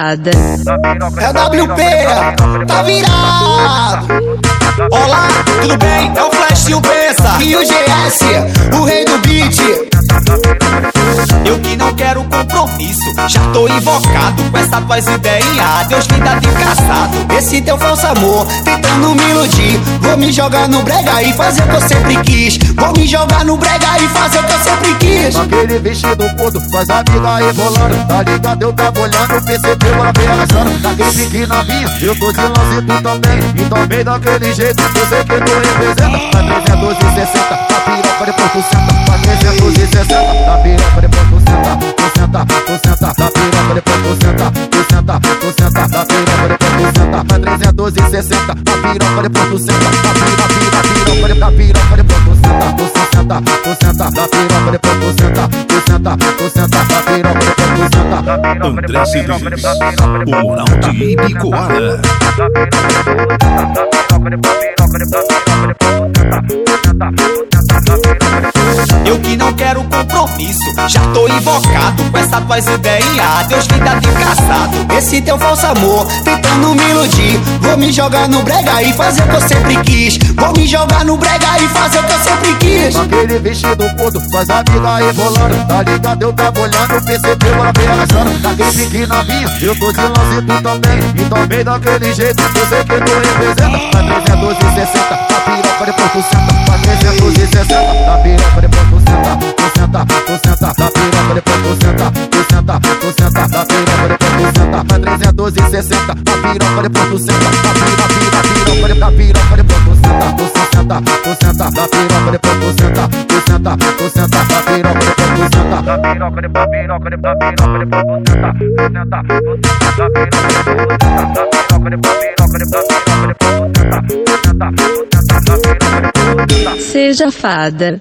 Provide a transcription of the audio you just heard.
Ada. É WP, tá virado. Olá, tudo bem? É o Flash e o Pensa. E o GS, o rei do beat. Eu que não quero compromisso, já tô invocado com essa tua ideia. Deus me dá. Esse teu falso amor, tentando me iludir. Vou me jogar no brega e fazer o que eu sempre quis. Vou me jogar no brega e fazer o que eu sempre quis. Aquele vestido puto, faz a vida rebolando. Tá ligado? Eu tava olhando, percebeu a ameaçando. Daquele pique na minha, eu tô de lance tu também. E também daquele jeito, eu sei que tu representa. Tá 360, tá piroca depois tu senta. Tá 360, tá piroca depois tu senta. Tu senta, tu senta, tá piroca depois tu senta. Tu senta, tu senta, 1260 Na piroca depois tu senta Na piroca, na piroca, na piroca depois tu senta Tu senta, tu senta Na piroca depois tu senta Tu senta, tu senta Na piroca depois tu senta André Cidres, Oral de Ibicoara Eu que não quero compromisso Já tô invocado essa tua ideia. Deus me dá de caçado. Esse teu falso amor, tentando me iludir. Vou me jogar no brega e fazer o que eu sempre quis. Vou me jogar no brega e fazer o que eu sempre quis. Aquele vestido puto, faz a vida rebolando. Tá ligado? Eu tava olhando, percebeu a ameaçando. Daquele pique na minha, eu tô de lance tu também. E também daquele jeito, eu sei que tu representa. Tá 360, tá piroca depois tu senta. Tá 360, tá piroca depois tu senta. Tu senta, tu senta, tá piroca depois tu senta. Papai 3 é e 60 A piroca depois tu senta. A piroca, piroca, piroca, A piroca depois tu senta. Tu senta, tu senta. A piroca depois tu senta tu senta. Tu senta, tu piroca depois tu senta Da piroca Seja fada